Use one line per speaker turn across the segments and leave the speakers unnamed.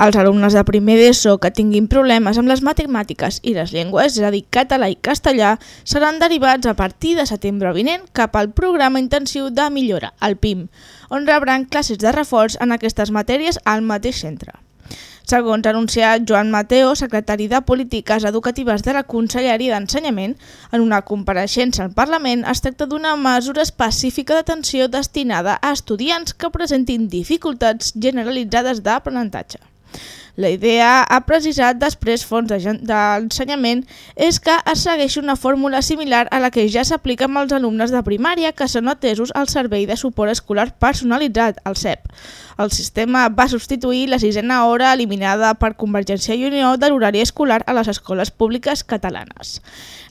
Els alumnes de primer d'ESO que tinguin problemes amb les matemàtiques i les llengües, és a dir, català i castellà, seran derivats a partir de setembre vinent cap al programa intensiu de millora, el PIM, on rebran classes de reforç en aquestes matèries al mateix centre. Segons ha anunciat Joan Mateo, secretari de Polítiques Educatives de la Conselleria d'Ensenyament, en una compareixença al Parlament es tracta d'una mesura específica d'atenció destinada a estudiants que presentin dificultats generalitzades d'aprenentatge. La idea, ha precisat després fons d'ensenyament, és que es segueixi una fórmula similar a la que ja s'aplica amb els alumnes de primària que són atesos al Servei de Suport Escolar Personalitzat, el CEP. El sistema va substituir la sisena hora eliminada per Convergència i Unió de l'horari escolar a les escoles públiques catalanes.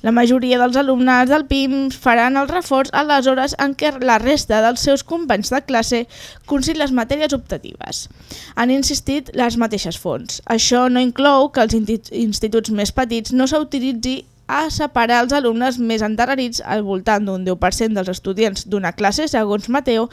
La majoria dels alumnes del PIM faran el reforç a les hores en què la resta dels seus companys de classe cursin les matèries optatives. Han insistit les mateixes fonts. Això no inclou que els instituts més petits no s'utilitzi a separar els alumnes més endarrerits al voltant d'un 10% dels estudiants d'una classe, segons Mateo,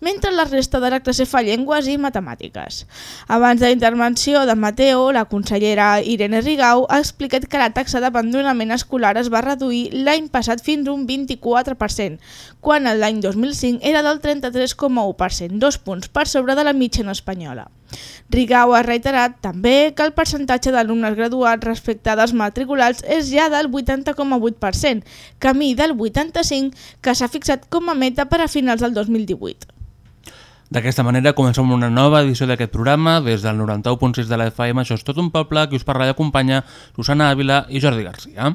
mentre la resta de la classe fa llengües i matemàtiques. Abans de la intervenció de Mateo, la consellera Irene Rigau ha explicat que la taxa d'abandonament escolar es va reduir l'any passat fins un 24%, quan l'any 2005 era del 33,1%, dos punts per sobre de la mitjana espanyola. Rigau ha reiterat també que el percentatge d'alumnes graduats respecte dels matriculats és ja del 80,8%, camí del 85% que s'ha fixat com a meta per a finals del 2018.
D'aquesta manera comencem una nova edició d'aquest programa des del 91.6 de la FM. Això és tot un poble, qui us parla i acompanya Susana Ávila i Jordi Garcia.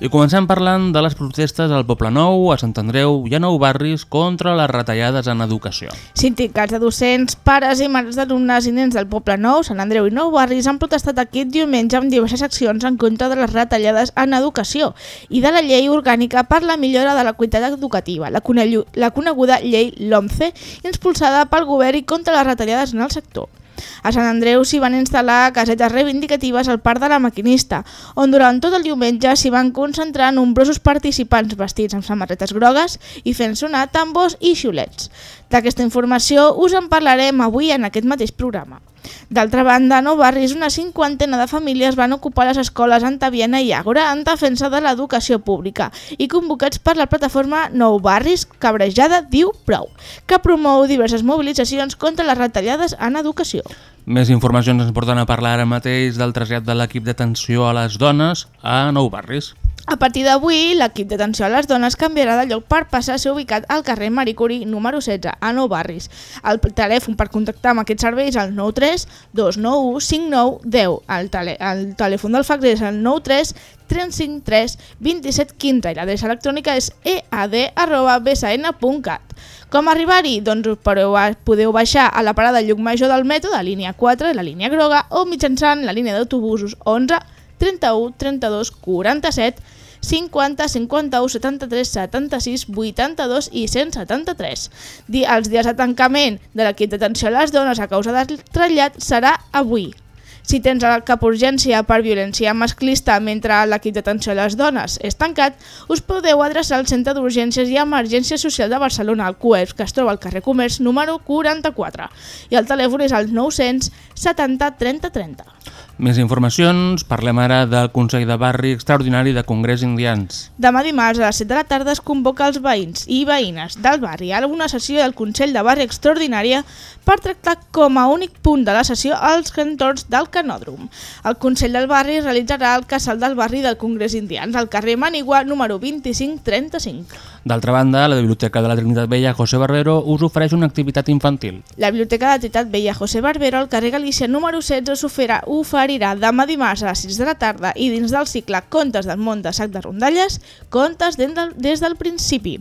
I comencem parlant de les protestes al Poble Nou, a Sant Andreu i a Nou Barris contra les retallades en educació.
Sindicats de docents, pares i mares d'alumnes i nens del Poble Nou, Sant Andreu i Nou Barris han protestat aquest diumenge amb diverses accions en contra de les retallades en educació i de la llei orgànica per la millora de la qualitat educativa, la, la coneguda llei LOMCE, impulsada pel govern i contra les retallades en el sector. A Sant Andreu s'hi van instal·lar casetes reivindicatives al Parc de la Maquinista, on durant tot el diumenge s'hi van concentrar nombrosos participants vestits amb samarretes grogues i fent sonar tambors i xiulets. D'aquesta informació us en parlarem avui en aquest mateix programa. D'altra banda, a Nou Barris, una cinquantena de famílies van ocupar les escoles Antaviana i Àgora en defensa de l'educació pública i convocats per la plataforma Nou Barris Cabrejada Diu Prou, que promou diverses mobilitzacions contra les retallades en educació.
Més informacions ens porten a parlar ara mateix del trasllat de l'equip d'atenció a les dones a Nou Barris.
A partir d'avui, l'equip d'atenció a les dones canviarà de lloc per passar a ser ubicat al carrer Maricuri número 16, a Nou Barris. El telèfon per contactar amb aquests serveis és el 93 291 5910. El, tele, el telèfon del fax és el 93 353 27 15 i l'adreça electrònica és ead.bsn.cat. Com arribar-hi? Doncs podeu baixar a la parada Lluc Major del metro de línia 4, la línia groga, o mitjançant la línia d'autobusos 11 31 32 47 50 51 73 76 82 i 173. Di els dies de tancament de l'equip d'atenció a les dones a causa del trellat serà avui. Si tens cap urgència per violència masclista mentre l'equip d'atenció a les dones és tancat, us podeu adreçar al Centre d'Urgències i Emergència Social de Barcelona, al CUEPS, que es troba al carrer Comerç número 44. I el telèfon és el 900 70 30 30.
Més informacions, parlem ara del Consell de Barri Extraordinari de Congrés Indians.
Demà dimarts a les 7 de la tarda es convoca els veïns i veïnes del barri a una sessió del Consell de Barri Extraordinària per tractar com a únic punt de la sessió els entorns del canòdrom. El Consell del Barri realitzarà el casal del barri del Congrés Indians al carrer Manigua número 2535.
D'altra banda, la Biblioteca de la Trinitat Vella José Barbero us ofereix una activitat infantil.
La Biblioteca de la Trinitat Vella José Barbero al carrer Galícia número 16 s'oferirà oferirà demà dimarts a les 6 de la tarda i dins del cicle Contes del món de sac de rondalles, contes des del, des del principi.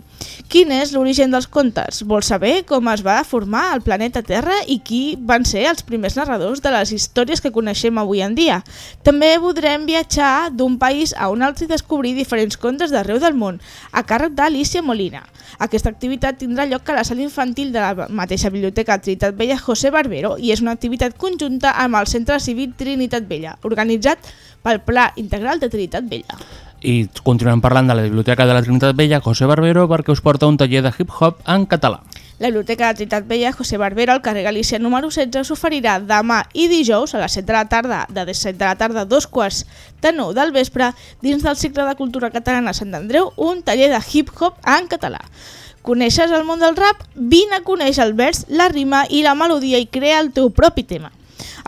Quin és l'origen dels contes? Vols saber com es va formar el planeta Terra i qui van ser els primers narradors de les històries que coneixem avui en dia? També podrem viatjar d'un país a un altre i descobrir diferents contes d'arreu del món, a càrrec d'Alicia Molina. Aquesta activitat tindrà lloc a la sala infantil de la mateixa Biblioteca Trinitat Vella José Barbero i és una activitat conjunta amb el Centre Civil Trinitat Vella, organitzat pel Pla Integral de Trinitat Vella.
I continuem parlant de la Biblioteca de la Trinitat Vella José Barbero perquè us porta un taller de hip-hop en català.
La Biblioteca de Trinitat Vella José Barbero al carrer Galícia número 16 s'oferirà demà i dijous a les 7 de la tarda, de 7 de la tarda a dos quarts de 9 del vespre, dins del cicle de cultura catalana Sant Andreu, un taller de hip-hop en català. Coneixes el món del rap? Vine a conèixer el vers, la rima i la melodia i crea el teu propi tema.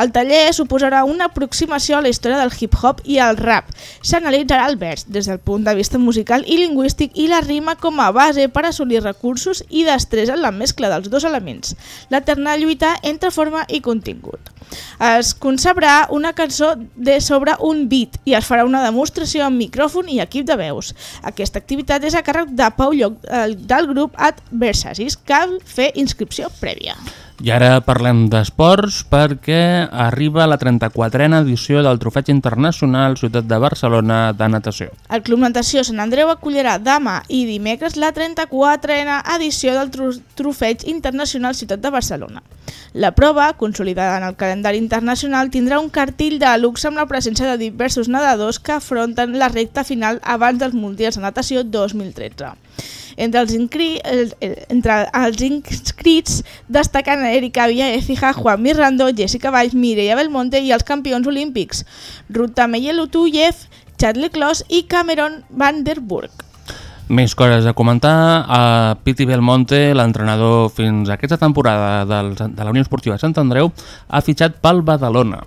El taller suposarà una aproximació a la història del hip-hop i el rap. S'analitzarà el vers des del punt de vista musical i lingüístic i la rima com a base per assolir recursos i destresa en la mescla dels dos elements, l'eterna lluita entre forma i contingut. Es concebrà una cançó de sobre un beat i es farà una demostració amb micròfon i equip de veus. Aquesta activitat és a càrrec de Pau Lloc eh, del grup Adversaris, cal fer inscripció prèvia.
I ara parlem d'esports perquè arriba la 34a edició del Trofeig Internacional Ciutat de Barcelona de Natació.
El Club Natació Sant Andreu acollirà demà i dimecres la 34a edició del tro Trofeig Internacional Ciutat de Barcelona. La prova, consolidada en el calendari internacional, tindrà un cartell de luxe amb la presència de diversos nedadors que afronten la recta final abans dels Mundials de Natació 2013. Entre els, el- entre els inscrits destaquen Erika Villa Écija, Juan Mirrando, Jessica Valls, Mireia Belmonte i els campions olímpics, Ruta Meyelutuyev, Charlie Clos i Cameron Van der Burg.
Més coses a comentar. A Piti Belmonte, l'entrenador fins a aquesta temporada de la Unió Esportiva Sant Andreu, ha fitxat pel Badalona.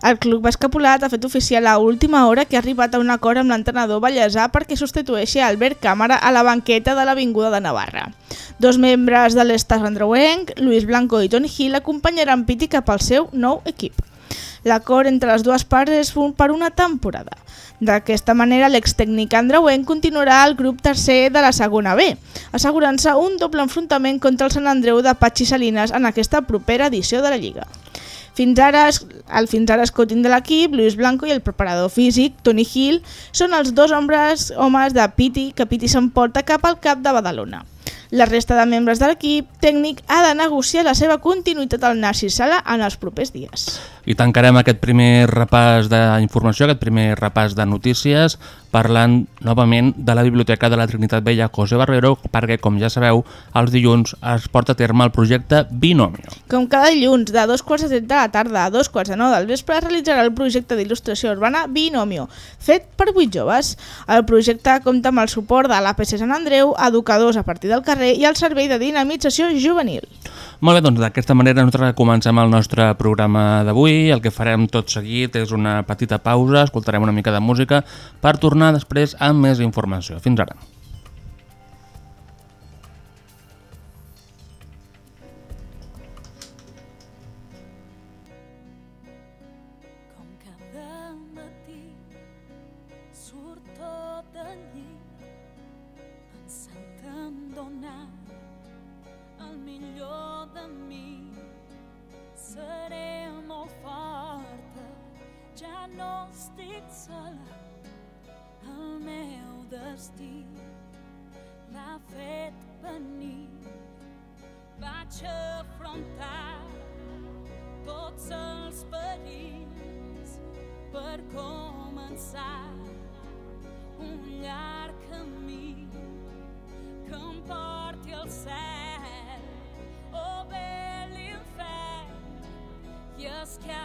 El club escapulat ha fet oficial a última hora que ha arribat a un acord amb l'entrenador ballesà perquè substitueixi Albert Càmera a la banqueta de l'Avinguda de Navarra. Dos membres de l'Estat andreuenc, Luis Blanco i Tony Hill, acompanyaran Piti cap al seu nou equip. L'acord entre les dues parts és per una temporada. D'aquesta manera, l'extècnic andreuenc continuarà al grup tercer de la segona B, assegurant-se un doble enfrontament contra el Sant Andreu de Patxi Salinas en aquesta propera edició de la Lliga. Fins ara, el fins ara escotin de l'equip, Luis Blanco i el preparador físic, Tony Hill, són els dos homes, homes de Piti que Piti s'emporta cap al cap de Badalona. La resta de membres de l'equip tècnic ha de negociar la seva continuïtat al Narcís Sala en els propers dies.
I tancarem aquest primer repàs d'informació, aquest primer repàs de notícies, parlant novament de la Biblioteca de la Trinitat Vella José Barrero, perquè, com ja sabeu, els dilluns es porta a terme el projecte Binomio.
Com cada dilluns, de dos quarts de set de la tarda a dos quarts de nou del vespre, es realitzarà el projecte d'il·lustració urbana Binomio, fet per vuit joves. El projecte compta amb el suport de l'APC Sant Andreu, educadors a partir del carrer i el Servei de Dinamització Juvenil.
Molt bé, doncs d'aquesta manera nosaltres comencem el nostre programa d'avui. El que farem tot seguit és una petita pausa, escoltarem una mica de música per tornar després amb més informació. Fins ara.
Començar un llarg camí que em porti al cel o bé a l'infern i és que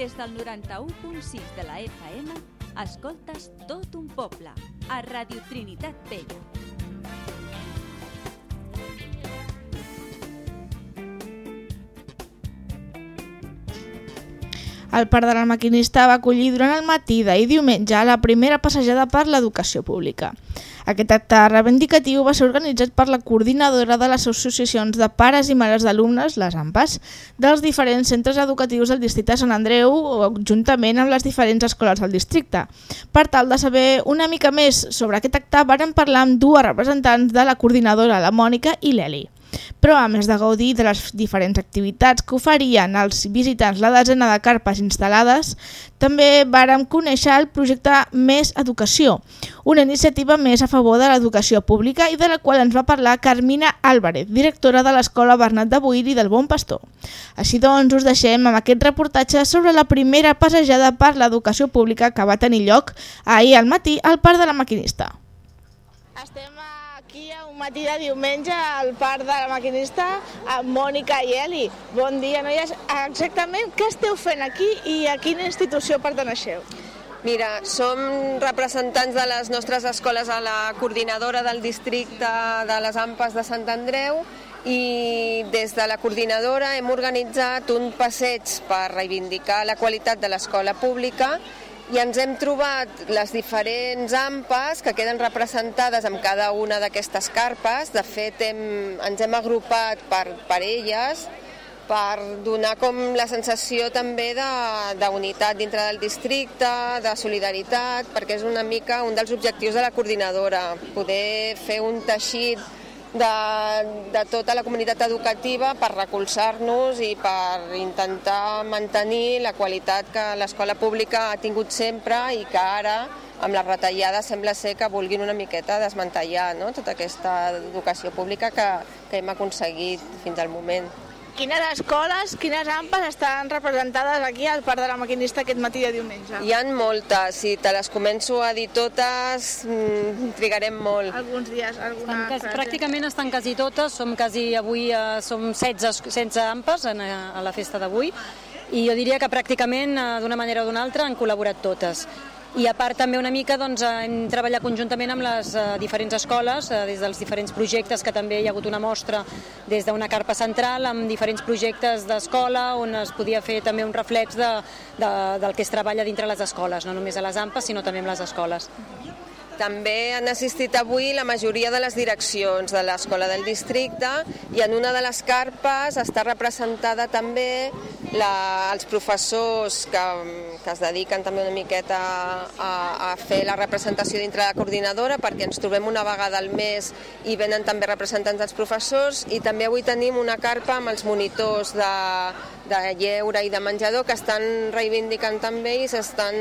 Des del 91.6 de la FM, escoltes tot un poble, a Radio Trinitat Vella.
El Parc de la Maquinista va acollir durant el matí d'ahir diumenge la primera passejada per l'educació pública. Aquest acte reivindicatiu va ser organitzat per la coordinadora de les associacions de pares i mares d'alumnes, les AMPAs, dels diferents centres educatius del districte de Sant Andreu, juntament amb les diferents escoles del districte. Per tal de saber una mica més sobre aquest acte, varen parlar amb dues representants de la coordinadora, la Mònica i l'Eli. Però a més de gaudir de les diferents activitats que oferien als visitants la desena de carpes instal·lades, també vàrem conèixer el projecte Més Educació, una iniciativa més a favor de l'educació pública i de la qual ens va parlar Carmina Álvarez, directora de l'Escola Bernat de Boiri del Bon Pastor. Així doncs, us deixem amb aquest reportatge sobre la primera passejada per l'educació pública que va tenir lloc ahir al matí al Parc de la Maquinista. Estem matí de diumenge al Parc de la Maquinista amb Mònica i Eli. Bon dia, noies. Exactament què esteu fent aquí i a quina institució perteneixeu?
Mira, som representants de les nostres escoles a la coordinadora del districte de les AMPAs de Sant Andreu i des de la coordinadora hem organitzat un passeig per reivindicar la qualitat de l'escola pública i ens hem trobat les diferents AMPAs que queden representades amb cada una d'aquestes carpes. De fet, hem, ens hem agrupat per, per elles per donar com la sensació també d'unitat dintre del districte, de solidaritat, perquè és una mica un dels objectius de la coordinadora, poder fer un teixit de, de tota la comunitat educativa per recolzar-nos i per intentar mantenir la qualitat que l'escola pública ha tingut sempre i que ara amb les retallades sembla ser que vulguin una miqueta desmantellar no? tota aquesta educació pública que, que hem aconseguit fins al moment.
Quines escoles, quines ampes estan representades aquí al Parc de la Maquinista aquest matí de diumenge?
Hi han moltes, si te les començo a dir totes, mm, trigarem molt.
Alguns dies, alguna
Estan quasi, pràcticament estan quasi totes, som quasi avui eh, som 16, 16 ampes en, eh, a la festa d'avui i jo diria que pràcticament eh, d'una manera o d'una altra han col·laborat totes. I a part també una mica doncs, hem treballat conjuntament amb les eh, diferents escoles, eh, des dels diferents projectes, que també hi ha hagut una mostra des d'una carpa central, amb diferents projectes d'escola, on es podia fer també un reflex de, de, del que es treballa dintre les escoles, no només a les AMPAs, sinó també amb les escoles.
També han assistit avui la majoria de les direccions de l'escola del districte i en una de les carpes està representada també la, els professors que, que es dediquen també una miqueta a, a fer la representació dintre la coordinadora perquè ens trobem una vegada al mes i venen també representants dels professors i també avui tenim una carpa amb els monitors de, de lleure i de menjador que estan reivindicant també i s'estan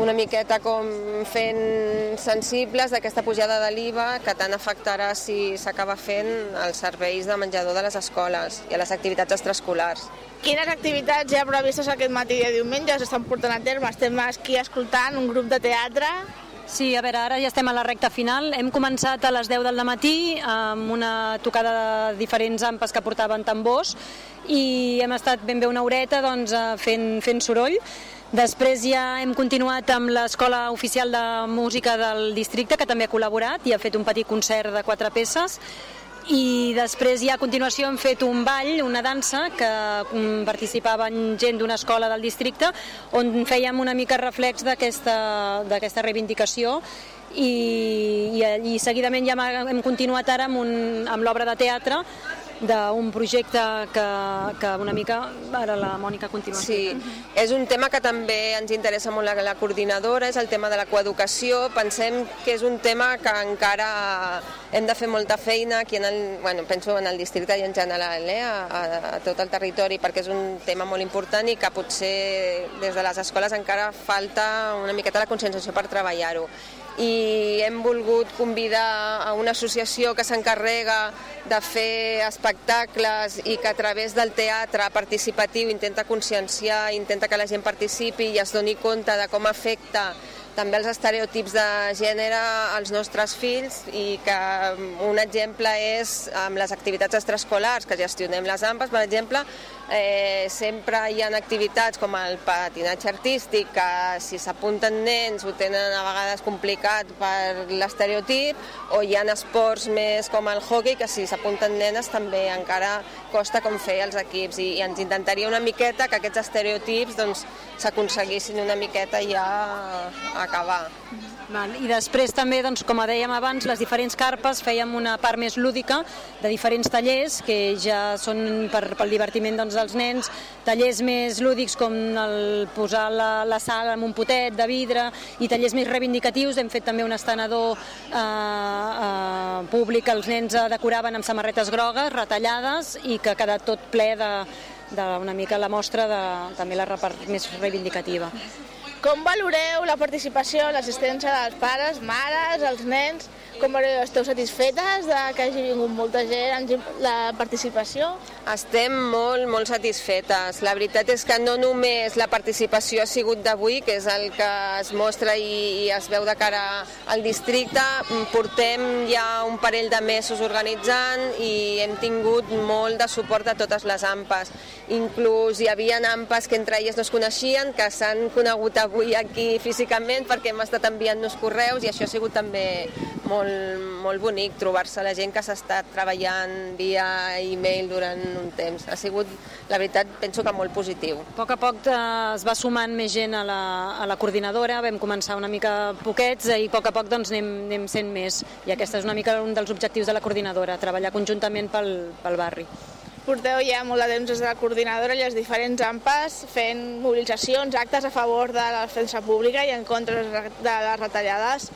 una miqueta com fent sensibles d'aquesta pujada de l'IVA que tant afectarà si s'acaba fent els serveis de menjador de les escoles i a les activitats extraescolars.
Quines activitats hi ha previstes aquest matí de diumenge s'estan portant a terme? Estem aquí escoltant un grup de teatre.
Sí, a veure, ara ja estem a la recta final. Hem començat a les 10 del matí amb una tocada de diferents ampes que portaven tambors i hem estat ben bé una horeta doncs, eh, fent, fent soroll. Després ja hem continuat amb l'Escola Oficial de Música del districte, que també ha col·laborat i ha fet un petit concert de quatre peces. I després ja a continuació hem fet un ball, una dansa, que mm, participaven gent d'una escola del districte, on fèiem una mica reflex d'aquesta reivindicació. I, i, i seguidament ja hem continuat ara amb, un, amb l'obra de teatre d'un projecte que, que una mica ara la Mònica continua
Sí, és un tema que també ens interessa molt la, la coordinadora, és el tema de la coeducació. Pensem que és un tema que encara hem de fer molta feina aquí en el, bueno, penso en el districte i en general, eh, a, a, a tot el territori, perquè és un tema molt important i que potser des de les escoles encara falta una miqueta la conscienciació per treballar-ho i hem volgut convidar a una associació que s'encarrega de fer espectacles i que a través del teatre participatiu intenta conscienciar, intenta que la gent participi i es doni compte de com afecta també els estereotips de gènere als nostres fills i que un exemple és amb les activitats extraescolars que gestionem les AMPAs, per exemple, eh, sempre hi ha activitats com el patinatge artístic que si s'apunten nens ho tenen a vegades complicat per l'estereotip o hi ha esports més com el hockey que si s'apunten nenes també encara costa com fer els equips i, i ens intentaria una miqueta que aquests estereotips doncs, s'aconseguissin una miqueta ja acabar.
Val. I després també, doncs, com dèiem abans, les diferents carpes fèiem una part més lúdica de diferents tallers que ja són per, pel divertiment doncs, dels nens, tallers més lúdics com el posar la, la sal en un potet de vidre i tallers més reivindicatius. Hem fet també un estenedor eh, eh, públic que els nens eh, decoraven amb samarretes grogues, retallades i que ha quedat tot ple de, de una mica la mostra de també la part més reivindicativa.
Com valoreu la participació, l'assistència dels pares, mares, els nens? Com? Esteu satisfetes de que hagi vingut molta gent, la participació?
Estem molt, molt satisfetes. La veritat és que no només la participació ha sigut d'avui, que és el que es mostra i, i es veu de cara al districte, portem ja un parell de mesos organitzant i hem tingut molt de suport de totes les AMPAs. Inclús hi havia AMPAs que entre elles no es coneixien, que s'han conegut avui aquí físicament perquè hem estat enviant-nos correus i això ha sigut també molt, molt bonic, trobar-se la gent que s'ha estat treballant via e-mail durant un temps. Ha sigut, la veritat, penso que molt positiu.
A poc a poc es va sumant més gent a la, a la coordinadora, vam començar una mica poquets i a poc a poc doncs, anem, anem sent més. I aquest és una mica un dels objectius de la coordinadora, treballar conjuntament pel, pel barri.
porteu ja molt de temps des de la coordinadora i les diferents AMPAs fent mobilitzacions, actes a favor de la defensa pública i en contra de les retallades.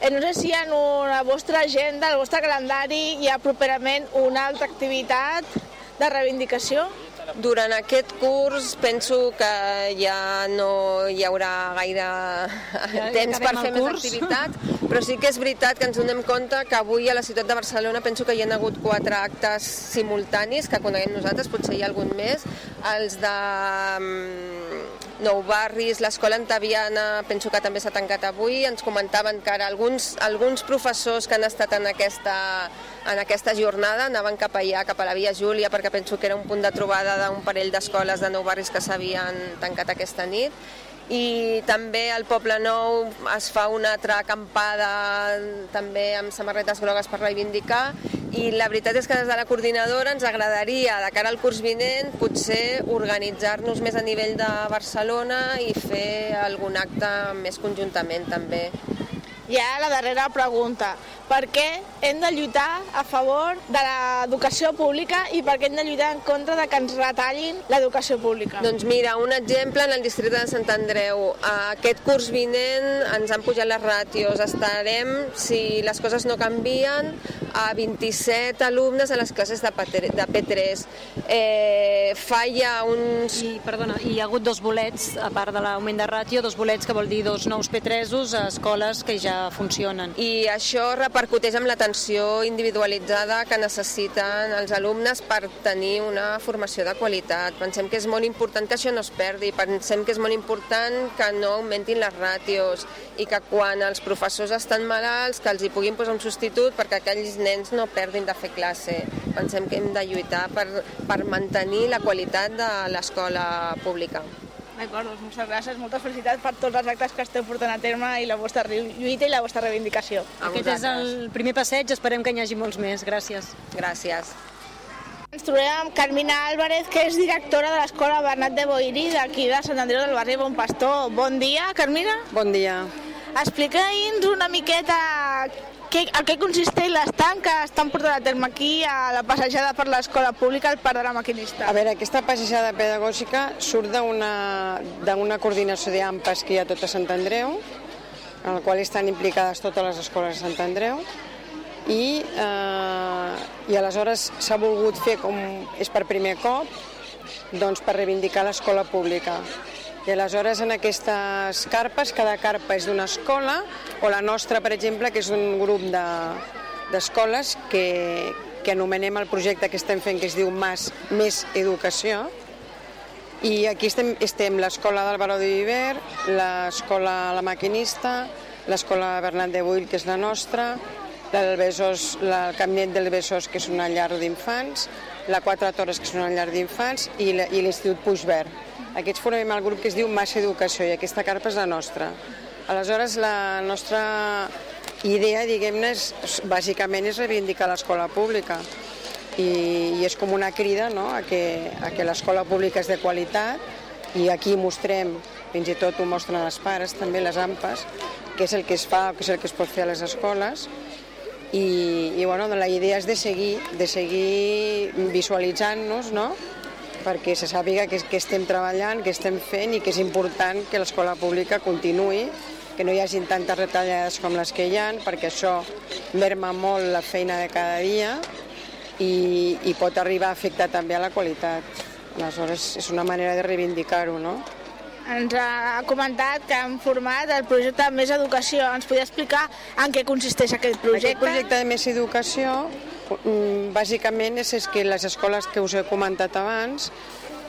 Eh, no sé si en la vostra agenda, el vostre calendari, hi ha properament una altra activitat de reivindicació?
Durant aquest curs penso que ja no hi haurà gaire
Ja
temps per fer més activitat, però sí que és veritat que ens donem compte que avui a la ciutat de Barcelona penso que hi ha hagut quatre actes simultanis que coneguem nosaltres, potser hi ha algun més, els de mm, Nou Barris, l'escola Antaviana, penso que també s'ha tancat avui, ens comentaven que ara alguns, alguns professors que han estat en aquesta, en aquesta jornada anaven cap allà, cap a la Via Júlia, perquè penso que era un punt de trobada d'un parell d'escoles de Nou Barris que s'havien tancat aquesta nit i també al Poble Nou es fa una altra acampada també amb samarretes grogues per reivindicar i la veritat és que des de la coordinadora ens agradaria de cara al curs vinent potser organitzar-nos més a nivell de Barcelona i fer algun acte més conjuntament també.
I ara la darrera pregunta. Per què hem de lluitar a favor de l'educació pública i per què hem de lluitar en contra de que ens retallin l'educació pública?
Doncs mira, un exemple en el districte de Sant Andreu. Aquest curs vinent ens han pujat les ràtios. Estarem, si les coses no canvien, a 27 alumnes a les classes de P3. De P3. Eh, fa ja uns...
I, perdona, hi ha hagut dos bolets, a part de l'augment de ràtio, dos bolets que vol dir dos nous P3 a escoles que ja funcionen.
I això repercuteix amb l'atenció individualitzada que necessiten els alumnes per tenir una formació de qualitat. Pensem que és molt important que això no es perdi, pensem que és molt important que no augmentin les ràtios i que quan els professors estan malalts que els hi puguin posar un substitut perquè aquells nens no perdin de fer classe. Pensem que hem de lluitar per, per mantenir la qualitat de l'escola pública.
D'acord, doncs moltes gràcies, moltes felicitats per tots els actes que esteu portant a terme i la vostra lluita i la vostra reivindicació.
A
Aquest és el primer passeig, esperem que n'hi hagi molts més. Gràcies.
Gràcies.
Ens trobem amb Carmina Álvarez, que és directora de l'Escola Bernat de Boirí, d'aquí de Sant Andreu del Barri Bon Pastor. Bon dia, Carmina.
Bon dia.
Explica'ns una miqueta què, a què consisteix l'estant que estan portant a terme aquí a la passejada per l'escola pública al Parc de la Maquinista.
A veure, aquesta passejada pedagògica surt d'una coordinació d'AMPAs que hi ha tot a Sant Andreu, en la qual estan implicades totes les escoles de Sant Andreu, i, eh, i aleshores s'ha volgut fer com és per primer cop doncs per reivindicar l'escola pública. I aleshores en aquestes carpes, cada carpa és d'una escola, o la nostra, per exemple, que és un grup de- d'escoles que, que anomenem el projecte que estem fent, que es diu Mas Més Educació, i aquí estem, estem l'escola del Baró de Viver, l'escola La Maquinista, l'escola Bernat de Bull, que és la nostra, el, Besòs, el Cabinet del Besòs, que és una llar d'infants, la Quatre Torres, que és una llar d'infants, i l'Institut Puigverd. Aquests formem el grup que es diu Massa Educació, i aquesta carpa és la nostra. Aleshores, la nostra idea, diguem-ne, bàsicament és reivindicar l'escola pública i, i és com una crida no? a que, a que l'escola pública és de qualitat i aquí mostrem, fins i tot ho mostren els pares, també les AMPAs, què és el que es fa, què és el que es pot fer a les escoles i, i bueno, la idea és de seguir, de seguir visualitzant-nos, no? Perquè se sàpiga que, que estem treballant, que estem fent i que és important que l'escola pública continuï, que no hi hagin tantes retallades com les que hi ha, perquè això merma molt la feina de cada dia i, i pot arribar a afectar també a la qualitat. Aleshores, és una manera de reivindicar-ho, no?
Ens ha comentat que han format el projecte Més Educació. Ens podria explicar en què consisteix aquest projecte?
Aquest projecte de Més Educació bàsicament és, és que les escoles que us he comentat abans,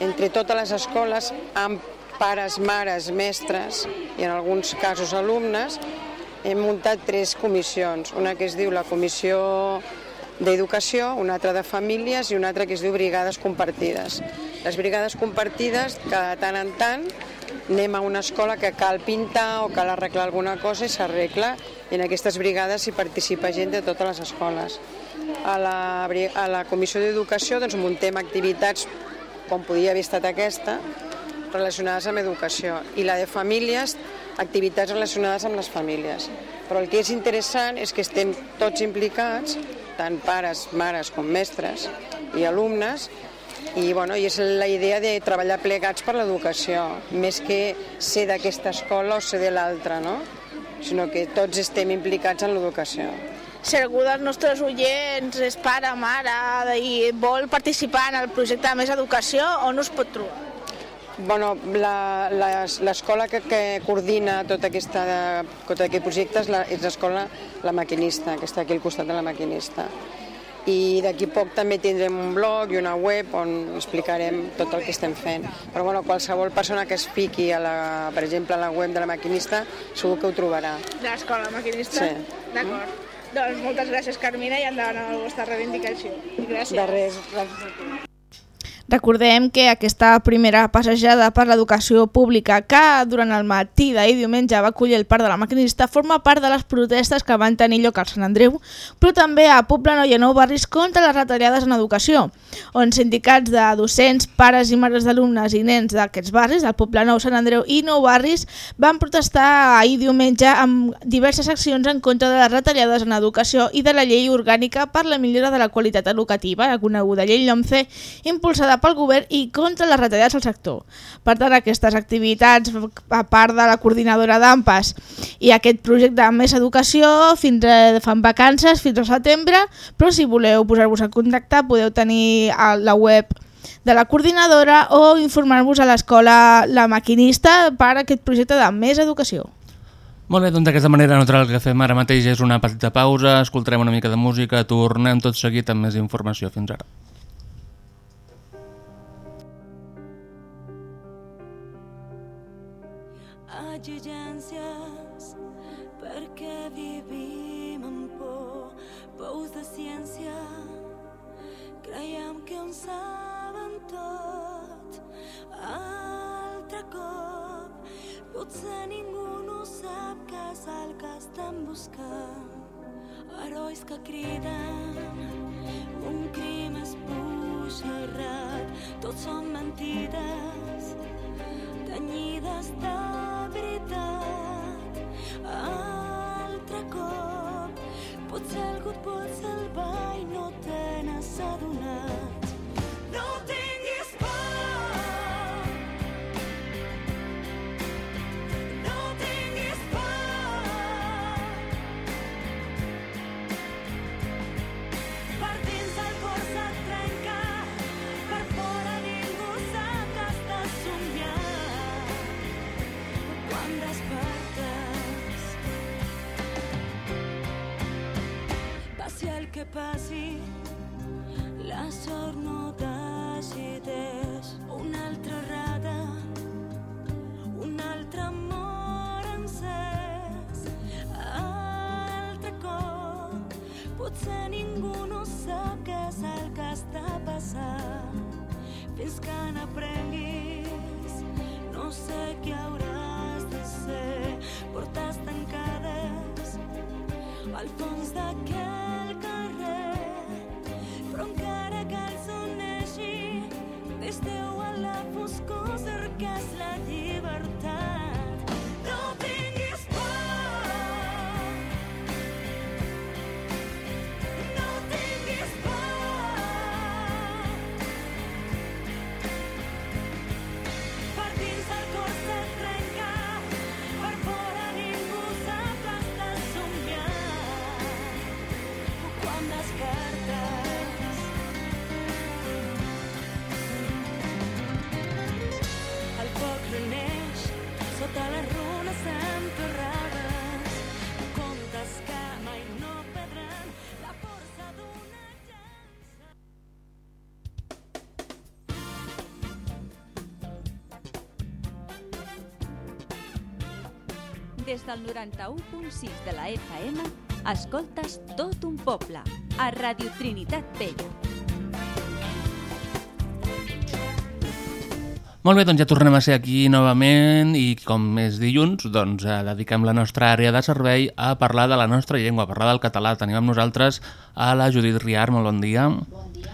entre totes les escoles, amb pares, mares, mestres i en alguns casos alumnes, hem muntat tres comissions. Una que es diu la Comissió d'Educació, una altra de Famílies i una altra que es diu Brigades Compartides. Les brigades compartides, cada tant en tant, anem a una escola que cal pintar o cal arreglar alguna cosa i s'arregla i en aquestes brigades hi participa gent de totes les escoles. A la, a la Comissió d'Educació doncs, muntem activitats com podia haver estat aquesta, relacionades amb educació. I la de famílies, activitats relacionades amb les famílies. Però el que és interessant és que estem tots implicats, tant pares, mares com mestres i alumnes, I, bueno, i és la idea de treballar plegats per l'educació, més que ser d'aquesta escola o ser de l'altra, no? sinó que tots estem implicats en l'educació.
Si algú dels nostres oients és pare, mare i vol participar en el projecte de Més Educació, on us pot trobar?
Bueno, la- les- l'escola que, que coordina tot, aquesta, tot aquest projecte és la- l'escola La Maquinista, que està aquí al costat de La Maquinista. I d'aquí poc també tindrem un blog i una web on explicarem tot el que estem fent. Però bueno, qualsevol persona que es fiqui, a la, per exemple, a la web de La Maquinista, segur que ho trobarà.
De l'escola maquinista?
Sí.
D'acord. Doncs moltes gràcies, Carmina, i endavant amb la vostra reivindicació. Gràcies.
De res, gràcies a tu.
Recordem que aquesta primera passejada per l'educació pública que durant el matí d'ahir diumenge va acollir el Parc de la Maquinista forma part de les protestes que van tenir lloc al Sant Andreu, però també a Poblano i a Nou Barris contra les retallades en educació, on sindicats de docents, pares i mares d'alumnes i nens d'aquests barris, del Poblenou, Sant Andreu i Nou Barris, van protestar ahir diumenge amb diverses accions en contra de les retallades en educació i de la llei orgànica per la millora de la qualitat educativa, la coneguda llei LOMCE, impulsada pel govern i contra les retallades al sector. Per tant, aquestes activitats, a part de la coordinadora d'AMPAS i aquest projecte de més educació, fins a, fan vacances fins al setembre, però si voleu posar-vos en contacte podeu tenir a la web de la coordinadora o informar-vos a l'escola La Maquinista per aquest projecte de més educació.
Molt bé, doncs d'aquesta manera neutral el que fem ara mateix és una petita pausa, escoltarem una mica de música, tornem tot seguit amb més informació. Fins ara.
Passi la sort no decideix. Una altra errada, un altre amor encès. Altre cop, potser ningú no sap què és el que està passant. Fins que n'aprenguis, no sé què hauràs de ser. Portes tancades al fons d'aquell sota les runes enterrades. Contes que mai no perdran la força d'una llança.
Des del 91.6 de la FM, escoltes tot un poble, a Radio Trinitat Vella.
Molt bé, doncs ja tornem a ser aquí novament i com és dilluns, doncs eh, dediquem la nostra àrea de servei a parlar de la nostra llengua, a parlar del català. Tenim amb nosaltres a la Judit Riar, molt bon dia. Bon dia.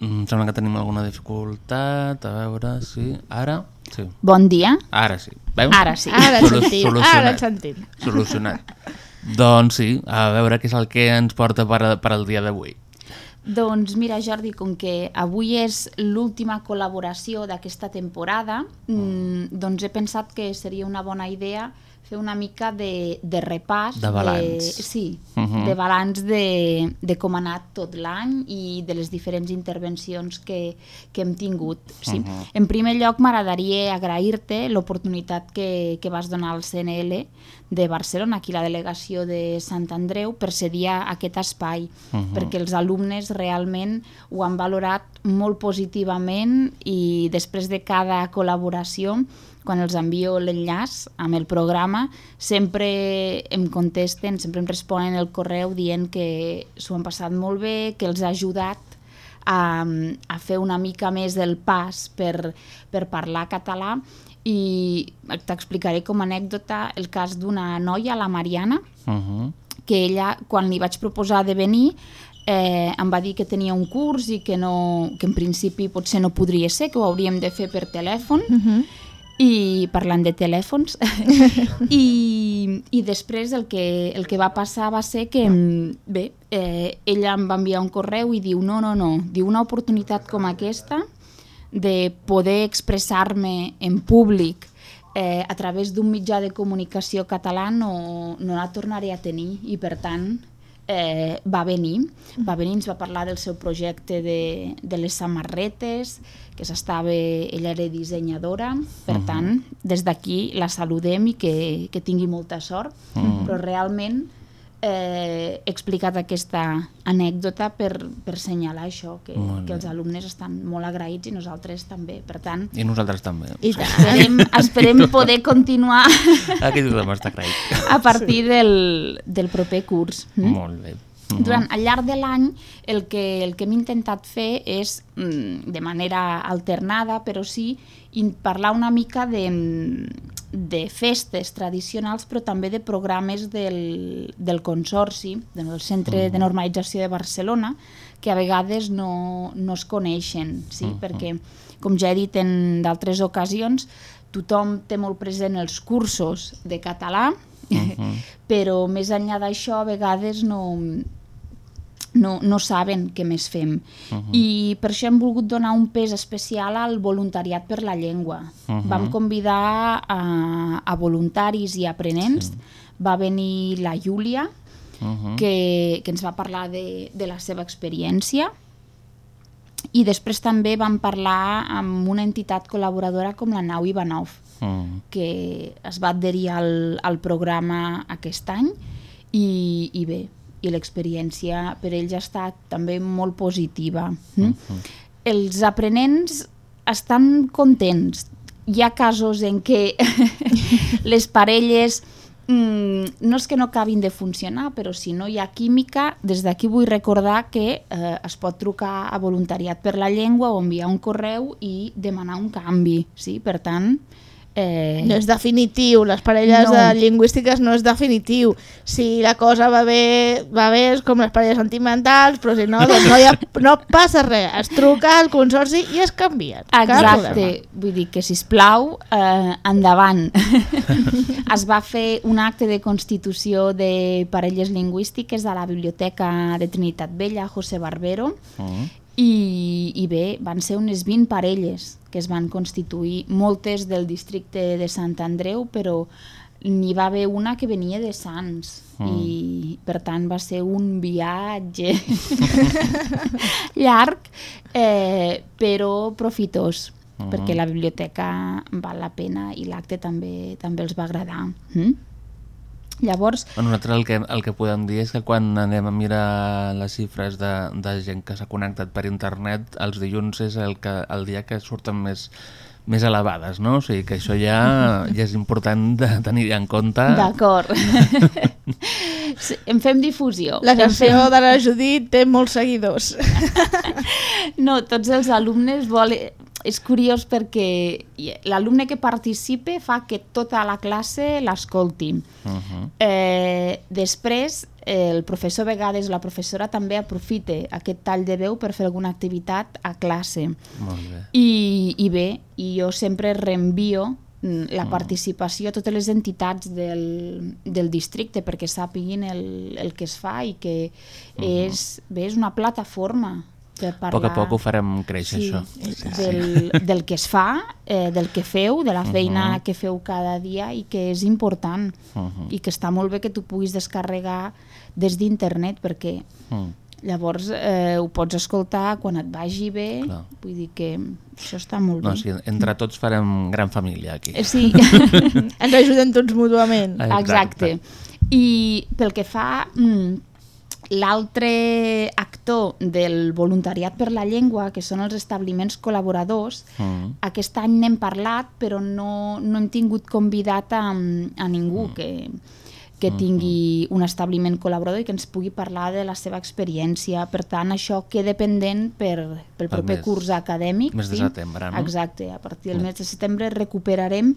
Mm, sembla que tenim alguna dificultat, a veure si... Ara? Sí.
Bon dia.
Ara sí. Veus?
Ara sí.
Ara
Solu-
sentim,
solucionat.
ara sentim.
Solucionat. doncs sí, a veure què és el que ens porta per, a- per al dia d'avui.
Doncs mira, Jordi, com que avui és l'última col·laboració d'aquesta temporada, mm, doncs he pensat que seria una bona idea fer una mica de, de repàs.
De balanç.
De, sí,
Uh -huh.
de balanç de, de com ha anat tot l'any i de les diferents intervencions que, que hem tingut. Sí.
Uh -huh.
En primer lloc, m'agradaria agrair-te l'oportunitat que, que vas donar al CNL de Barcelona, aquí la delegació de Sant Andreu, per cedir a aquest espai,
Uh -huh.
perquè els alumnes realment ho han valorat molt positivament i després de cada col·laboració quan els envio l'enllaç amb el programa, sempre em contesten, sempre em responen el correu dient que s'ho han passat molt bé, que els ha ajudat a, a fer una mica més del pas per, per parlar català i t'explicaré com a anècdota el cas d'una noia, la Mariana,
Uh -huh.
que ella, quan li vaig proposar de venir, eh, em va dir que tenia un curs i que, no, que en principi potser no podria ser, que ho hauríem de fer per telèfon,
Uh -huh.
I parlant de telèfons I, i després el que, el que va passar va ser que mm, bé, eh, ella em va enviar un correu i diu no, no, no, diu una oportunitat com aquesta de poder expressar-me en públic eh, a través d'un mitjà de comunicació català no, no la tornaré a tenir i per tant eh, va venir, va venir, ens va parlar del seu projecte de, de les samarretes, que s'estava, ella era dissenyadora, per
Mhm.
tant, des d'aquí la saludem i que, que tingui molta sort,
Mhm.
però realment eh, explicat aquesta anècdota per, per assenyalar això, que, que els alumnes estan molt agraïts i nosaltres també, per tant,
I nosaltres també.
i esperem, esperem poder continuar
Aquí tothom està agraït.
a partir del, del proper curs. Mm?
Molt bé. Mhm.
Durant, al llarg de l'any el que, el que hem intentat fer és, mm, de manera alternada, però sí, in, parlar una mica de, de festes tradicionals, però també de programes del, del Consorci, del Centre de Normalització de Barcelona, que a vegades no, no es coneixen, sí?
Mhm.
perquè, com ja he dit en d'altres ocasions, tothom té molt present els cursos de català,
Mhm.
però més enllà d'això a vegades no, no, no saben què més fem.
Mhm.
I per això hem volgut donar un pes especial al voluntariat per la llengua.
Mhm.
Vam convidar a, a voluntaris i aprenents. Va venir la Júlia,
Mhm.
que, que ens va parlar de, de la seva experiència i després també vam parlar amb una entitat col·laboradora com la Nau Ivanov,
Mm.
que es va adherir al, al programa aquest any i, i bé, i l'experiència per ells ha estat també molt positiva. Mm? Els aprenents estan contents. Hi ha casos en què les parelles mm, no és que no acabin de funcionar, però si no hi ha química, des d'aquí vull recordar que eh, es pot trucar a voluntariat per la llengua o enviar un correu i demanar un canvi. Sí? Per tant, eh,
No és definitiu, les parelles
No.
de lingüístiques no és definitiu. Si la cosa va bé, va bé, és com les parelles sentimentals, però si no, doncs no, ha, no passa res. Es truca al consorci i es canvien.
Exacte, vull dir que, si plau eh, endavant. es va fer un acte de constitució de parelles lingüístiques a la Biblioteca de Trinitat Vella, José Barbero,
Mm.
i, i bé, van ser unes 20 parelles que es van constituir, moltes del districte de Sant Andreu, però n'hi va haver una que venia de Sants
Mm.
i per tant va ser un viatge llarg eh, però profitós
Mhm.
perquè la biblioteca val la pena i l'acte també també els va agradar mm? Llavors
A nosaltres el que, el que podem dir és que quan anem a mirar les xifres de, de gent que s'ha connectat per internet, els dilluns és el, que, el dia que surten més, més elevades, no? O sigui que això ja, ja és important de tenir en compte.
d'acord Sí, en fem difusió
La
En fem-
canció de la Judit té molts seguidors.
No, tots els alumnes volen... És curiós perquè l'alumne que participe fa que tota la classe l'escolti.
Uh -huh.
Eh, després, el professor a vegades, la professora també aprofita aquest tall de veu per fer alguna activitat a classe.
Molt bé.
I, i bé, i jo sempre reenvio mm, la participació a totes les entitats del, del districte perquè sàpiguin el, el que es fa i que és, bé, és una plataforma per
A
parlar
poc a poc ho farem créixer,
sí,
això.
del, del que es fa, eh, del que feu, de la feina
Mhm.
que feu cada dia i que és important
Mhm.
i que està molt bé que tu puguis descarregar des d'internet perquè
Mm.
llavors eh, ho pots escoltar quan et vagi bé,
Clar.
vull dir que això està molt bé.
No, sí, entre tots farem gran família aquí.
Eh, Sí.
Ens ajudem tots mútuament.
Exacte. I pel que fa mm, l'altre actor del voluntariat per la llengua, que són els establiments col·laboradors,
Mm.
aquest any n'hem parlat, però no, no hem tingut convidat a, a ningú que, que tingui un establiment col·laborador i que ens pugui parlar de la seva experiència. Per tant, això queda pendent per, pel
Pel
proper
mes-
curs acadèmic.
mes de setembre, no?
Exacte, a partir del mes de setembre recuperarem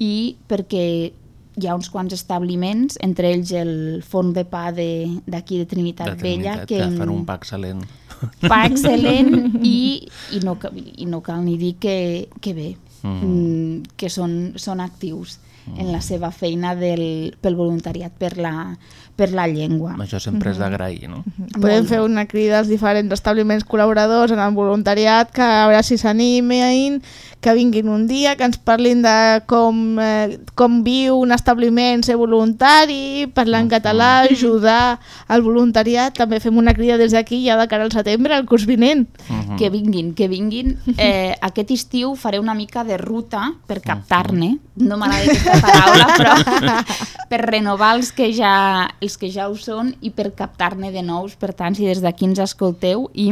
i perquè hi ha uns quants establiments, entre ells el Font de Pa de- d'aquí de, de Trinitat
de
Vella,
Trinitat, que,
que
fan un pa excel·lent.
pa excel·lent i, i, no, i no cal ni dir que, que bé,
Mhm.
mm. que són, són actius en la seva feina del, pel voluntariat per la, per la llengua.
Això sempre és d'agrair, no?
Podem fer una crida als diferents establiments col·laboradors en el voluntariat que a veure si s'animen, que vinguin un dia, que ens parlin de com, eh, com viu un establiment ser voluntari, parlar en català, ajudar al voluntariat. També fem una crida des d'aquí ja de cara al setembre, al curs vinent.
que vinguin, que vinguin. Eh, aquest estiu faré una mica de ruta per captar-ne, no m'agrada aquesta paraula, però per renovar els que ja, els que ja ho són i per captar-ne de nous. Per tant, si des d'aquí ens escolteu i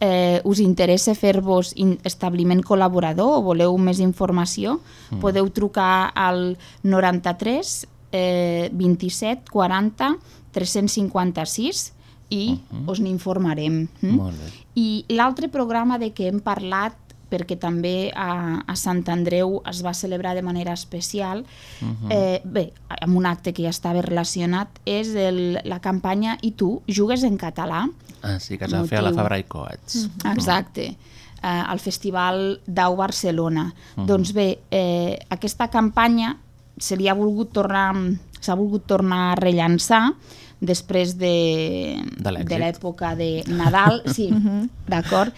eh, us interessa fer-vos establiment col·laborador o voleu més informació,
Mm.
podeu trucar al 93 eh, 27 40 356 i us n'informarem. Mm? I l'altre programa de què hem parlat perquè també a, a Sant Andreu es va celebrar de manera especial,
Mhm.
eh, bé, amb un acte que ja estava relacionat, és el, la campanya I tu jugues en català?
Ah, sí, que es va fer a la. Fabra i Coats.
Exacte, eh, al Festival Dau Barcelona.
Mhm.
Doncs bé, eh, aquesta campanya se li ha volgut tornar s'ha volgut tornar a rellançar després de,
De l'èxit.
de l'època de Nadal, sí,
Mhm.
d'acord?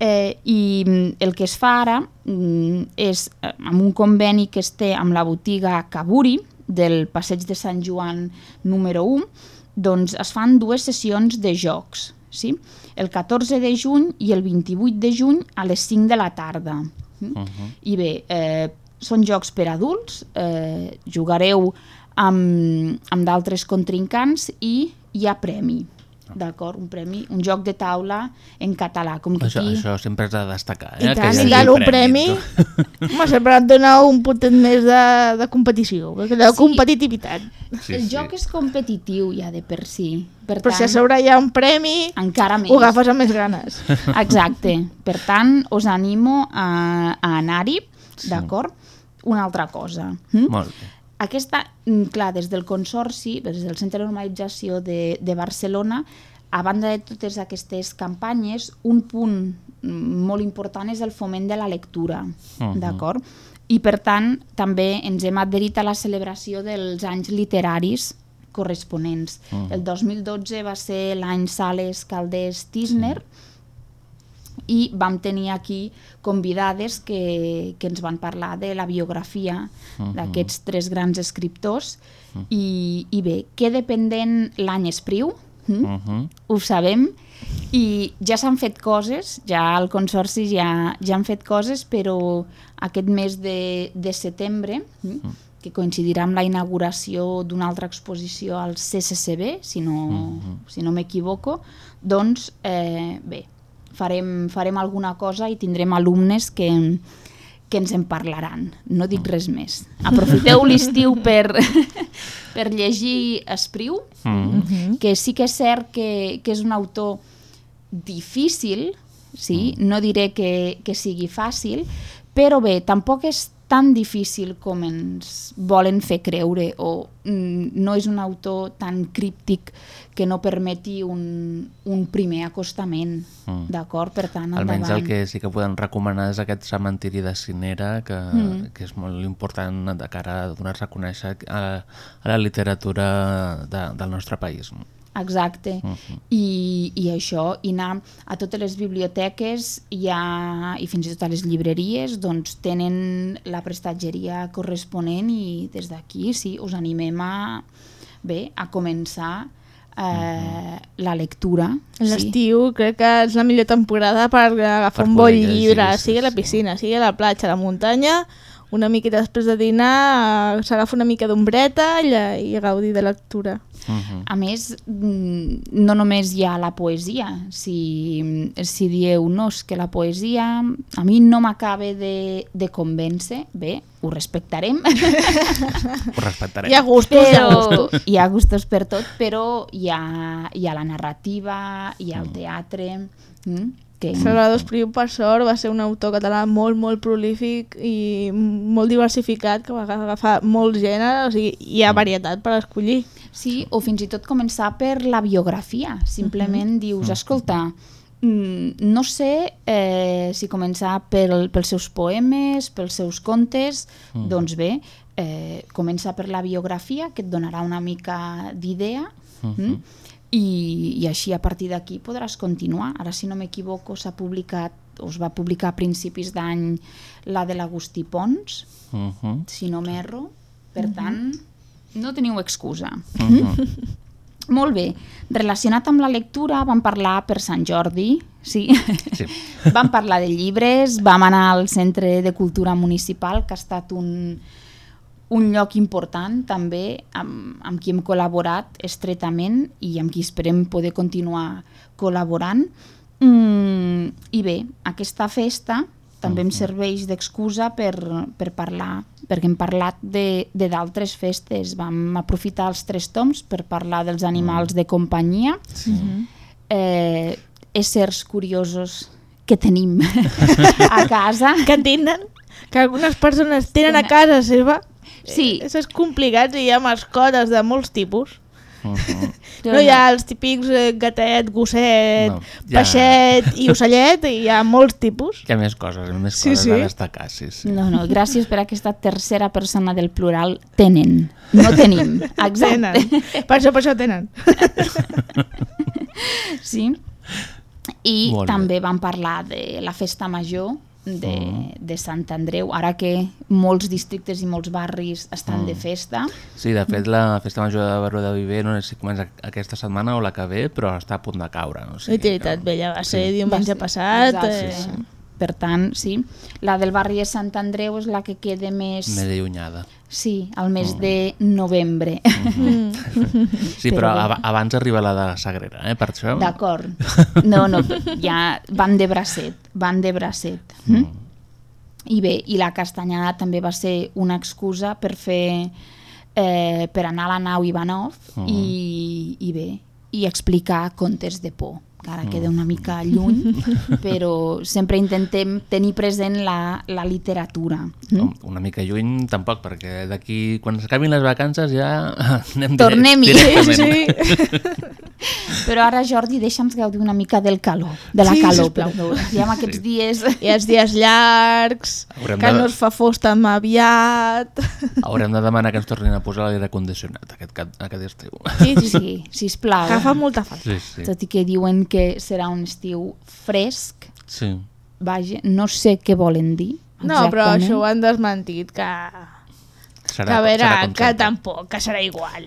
Eh, I mm, el que es fa ara mm, és, eh, amb un conveni que es té amb la botiga Caburi, del passeig de Sant Joan número 1, doncs es fan dues sessions de jocs, sí? el 14 de juny i el 28 de juny a les 5 de la tarda. Mm?
Mhm.
I bé, eh, són jocs per adults, eh, jugareu amb, amb d'altres contrincants i hi ha premi, d'acord? Un premi, un joc de taula en català, com que
Això,
aquí...
això sempre és de destacar.
I
Eh?
tant,
hi
i
hagi
tant, un premi, home, sempre et dona un putet més de, de competició, de
Sí.
competitivitat.
Sí,
el
sí.
joc és competitiu ja de per si. Per
Però si a sobre hi ha un premi,
encara més.
ho agafes amb més ganes.
Exacte. Per tant, us animo a, a anar-hi, d'acord? Una altra cosa. Mm?
Molt bé.
Aquesta, mm, clar, des del Consorci, des del Centre de Normalització de, de Barcelona, a banda de totes aquestes campanyes, un punt mm, molt important és el foment de la lectura,
Mhm.
d'acord? I per tant, també ens hem adherit a la celebració dels anys literaris corresponents.
Mhm.
El 2012 va ser l'any Sales Caldés Tisner, i vam tenir aquí convidades que, que ens van parlar de la biografia
Mhm.
d'aquests tres grans escriptors
Mhm.
i, i bé, queda pendent l'any Espriu, mm?
Mhm.
ho sabem, i ja s'han fet coses, ja al Consorci ja, ja han fet coses, però aquest mes de, de setembre, mm? que coincidirà amb la inauguració d'una altra exposició al CCCB, si no, si no m'equivoco, doncs eh, bé, farem, farem alguna cosa i tindrem alumnes que, que ens en parlaran. No dic res més. Aprofiteu l'estiu per, per llegir Espriu,
Mhm.
que sí que és cert que, que és un autor difícil, sí, no diré que, que sigui fàcil, però bé, tampoc és tan difícil com ens volen fer creure o mm, no és un autor tan críptic que no permeti un, un primer acostament,
Mm.
d'acord? Per tant,
Almenys
endavant.
el que sí que podem recomanar és aquest cementiri de Cinera, que,
Mm.
que és molt important de cara a donar-se a conèixer a, a la literatura de, del nostre país.
Exacte.
Mhm.
I, I això, i anar a totes les biblioteques hi ha, i fins i tot a les llibreries doncs tenen la prestatgeria corresponent i des d'aquí sí, us animem a, bé, a començar eh, la lectura. Sí.
L'estiu crec que és la millor temporada per agafar
Per
un bon llibre,
sí,
sigui a la piscina, sigui a la platja, a la muntanya, una miqueta després de dinar, eh, s'agafa una mica d'ombreta i, i a gaudir de lectura.
Mhm.
A més, mm, no només hi ha la poesia. Si, si dieu, no, és que la poesia a mi no m'acaba de, de convèncer, bé, ho respectarem.
Ho respectarem.
Hi ha gustos, hi ha
però,
gustos.
hi ha gustos per tot, però hi ha, hi ha la narrativa, hi ha el teatre... Mm, que,
Salvador Espriu, per sort, va ser un autor català molt, molt prolífic i molt diversificat, que va agafar molts gèneres, o sigui, hi ha varietat per escollir.
Sí, o fins i tot començar per la biografia. Simplement dius, escolta, mm, no sé eh, si començar pel, pels seus poemes, pels seus contes,
Mhm.
doncs bé, eh, comença per la biografia, que et donarà una mica d'idea,
Mhm.
mm? I, i així a partir d'aquí podràs continuar. Ara, si no m'equivoco, s'ha publicat, o es va publicar a principis d'any la de l'Agustí Pons,
Mhm.
si no m'erro. Per
Mhm.
tant, no teniu excusa.
Mhm.
Molt bé. Relacionat amb la lectura, vam parlar per Sant Jordi, sí?
Sí.
vam parlar de llibres, vam anar al Centre de Cultura Municipal, que ha estat un, un lloc important també, amb, amb qui hem col·laborat estretament i amb qui esperem poder continuar col·laborant. Mm, I bé, aquesta festa també em serveix d'excusa per, per parlar, perquè hem parlat de de d'altres festes. Vam aprofitar els tres toms per parlar dels animals de companyia,
Mhm.
eh, éssers curiosos que tenim a casa.
Que tenen, que algunes persones tenen a casa seva.
Sí.
Eh, és complicat i hi ha mascotes de molts tipus.
Mhm.
No hi ha els típics eh, gatet, gosset,
No, ha-
peixet i ocellet, i hi ha molts tipus.
Hi ha més coses, més
Sí,
coses
sí.
a destacar, sí, sí.
No, no, gràcies per aquesta tercera persona del plural. Tenen, no tenim. Exacte.
Tenen. Per això, per això tenen.
Sí. I
Molt bé.
també vam parlar de la festa major de,
Mm.
de Sant Andreu, ara que molts districtes i molts barris estan
Mm.
de festa.
Sí, de fet, la Festa Major de Baró de Viver no sé si comença aquesta setmana o la que ve, però està a punt de caure. No? O sigui,
Utilitat Vella va ser
Sí.
diumenge passat.
Exacte.
Eh,
Per tant, sí, la del barri de Sant Andreu és la que queda més...
Més allunyada.
Sí, al mes
Mm.
de novembre.
Sí, però,
bé.
ab abans arriba la de Sagrera, eh, per això.
D'acord. No, no, ja van de bracet, van de bracet. Mm. I bé, i la castanyada també va ser una excusa per fer eh, per anar a la nau Ivanov
Mhm.
i, i bé, i explicar contes de por que ara
Mm.
queda una mica lluny, però sempre intentem tenir present la, la literatura.
No, una mica lluny tampoc, perquè d'aquí, quan s'acabin les vacances ja anem
Tornem-hi.
directament.
Però ara, Jordi, deixa'ns gaudir una mica del calor, de la
Sí,
calor,
sisplau.
Ja amb aquests dies...
I els dies llargs,
Haurem
que
de-
no es fa fos tan aviat.
Haurem de demanar que ens tornin a posar l'aire condicionat aquest, aquest estiu.
Sí, sí, sí, sisplau.
Que fa molta falta.
Sí, sí.
Tot i que diuen que serà un estiu fresc,
Sí.
vaja, no sé què volen dir.
No, però
exactament.
això ho han desmentit, que...
Serà,
que a veure,
serà com
que
sempre.
tampoc, que serà igual.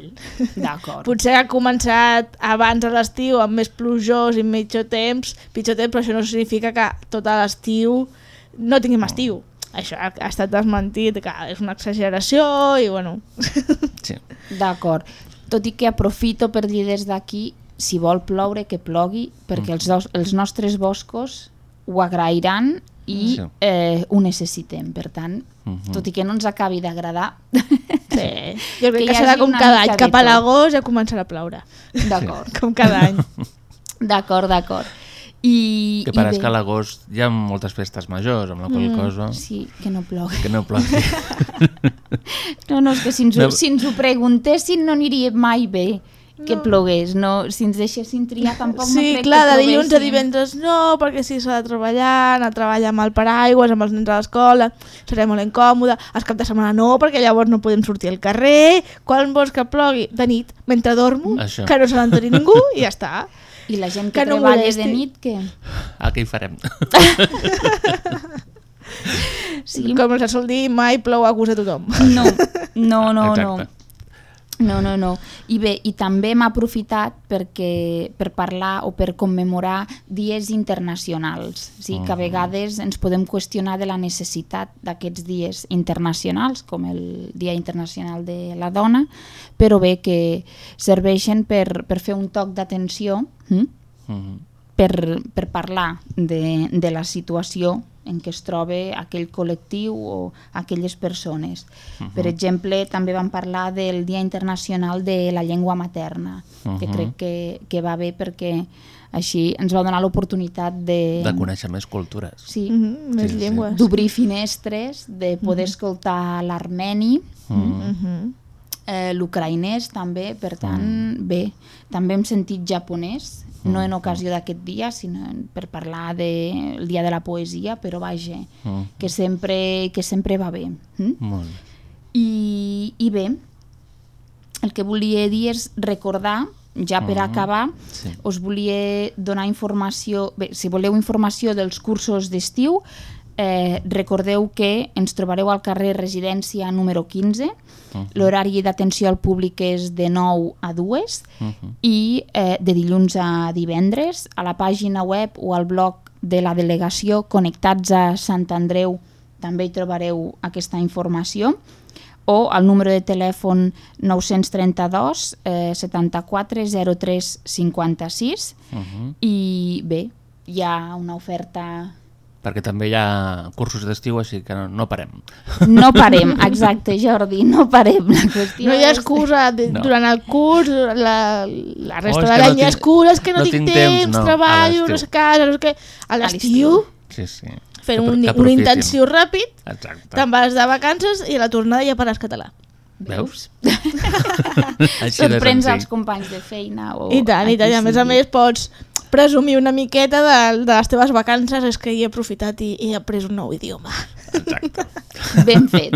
D'acord.
Potser ha començat abans de l'estiu amb més plujós i pitjor temps, pitjor temps, però això no significa que tot l'estiu no tinguem estiu. Això ha, ha estat desmentit, que és una exageració i bueno...
Sí.
D'acord. Tot i que aprofito per dir des d'aquí, si vol ploure, que plogui, perquè els, dos, els nostres boscos ho agrairan i
Sí.
eh, ho necessitem. Per tant,
Mhm.
tot i que no ens acabi d'agradar...
Sí. Jo crec
hi
que, serà com cada any, cap a l'agost ja començarà a ploure.
D'acord.
Com cada any.
D'acord, d'acord. I,
Que pareix que a l'agost hi ha moltes festes majors, amb la qual
Mm,
cosa...
Sí, que no plogui.
Que no plogui.
No, no, és que si ens, ho,
No.
si ens ho preguntessin no aniria mai bé que plogués, no? Si ens deixessin triar tampoc no
Sí,
crec
clar,
que
de dilluns a divendres no, perquè si s'ha de treballar, anar a treballar amb el paraigües, amb els nens a l'escola, serà molt incòmode, els cap de setmana no, perquè llavors no podem sortir al carrer, quan vols que plogui? De nit, mentre dormo,
Això.
que no se n'enteri ningú i ja està.
I la gent que,
Que no
treballa
molesti.
de nit, què?
Ah, què hi farem?
Sí.
Com se sol dir, mai plou a gust de tothom.
No, no, no, no.
Exacte.
No, no, no. I bé, i també hem aprofitat perquè, per parlar o per commemorar dies internacionals. Sí, que a vegades ens podem qüestionar de la necessitat d'aquests dies internacionals, com el Dia Internacional de la Dona, però bé que serveixen per, per fer un toc d'atenció hm?
Mhm.
per, per parlar de, de la situació en què es troba aquell col·lectiu o aquelles persones.
Mhm.
Per exemple, també vam parlar del Dia Internacional de la Llengua Materna, que
Mhm.
crec que, que va bé perquè així ens va donar l'oportunitat de...
De conèixer més cultures.
Sí,
Mhm, més
Sí, sí.
llengües.
d'obrir finestres, de poder escoltar l'armeni,
Mhm.
eh, l'ucraïnès també, per tant,
Mm.
bé, també hem sentit japonès, no en ocasió d'aquest dia, sinó per parlar del de, dia de la poesia, però vaja,
Mm.
que sempre, que sempre va bé. Mm?
Molt bé.
I, I bé, el que volia dir és recordar, ja per
Mhm.
acabar,
Sí.
us volia donar informació, bé, si voleu informació dels cursos d'estiu, eh, recordeu que ens trobareu al carrer Residència número 15,
Mhm.
l'horari d'atenció al públic és de 9 a 2
Mhm.
i eh, de dilluns a divendres a la pàgina web o al blog de la delegació Connectats a Sant Andreu també hi trobareu aquesta informació o al número de telèfon 932 eh, 74 03 56
Mhm.
i bé, hi ha una oferta
Perquè també hi ha cursos d'estiu, així que no, no parem.
no parem, exacte Jordi, no parem la qüestió
No hi ha
és-
excusa de,
No.
durant el curs, la, la resta
Oh, és
de
que
l'any
no
hi ha
tinc-
excuses, que no,
no
tinc
tinc
temps,
temps, no,
treballo, no sé casa, no sé què. A l'estiu.
Sí, sí.
fent un, un intensiu ràpid,
Exacte.
te'n vas de vacances i a la tornada ja parles català.
Veus? Així
sorprens als companys de feina o
I tant, i tant. I a més a més pots presumir una miqueta de, de les teves vacances, és que hi he aprofitat i, i he après un nou idioma.
Exacte.
ben fet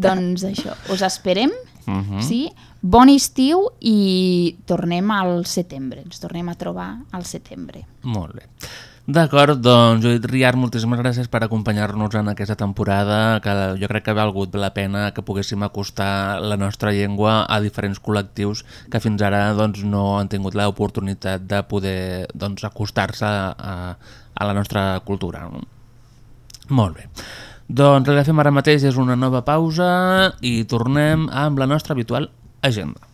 doncs això, us esperem
Mhm.
sí? bon estiu i tornem al setembre ens tornem a trobar al setembre
Molt bé. D'acord, doncs, Judit Riar, moltíssimes gràcies per acompanyar-nos en aquesta temporada, que jo crec que ha valgut la pena que poguéssim acostar la nostra llengua a diferents col·lectius que fins ara doncs, no han tingut l'oportunitat de poder doncs, acostar-se a, a la nostra cultura. Molt bé. Doncs el que fem ara mateix és una nova pausa i tornem amb la nostra habitual agenda.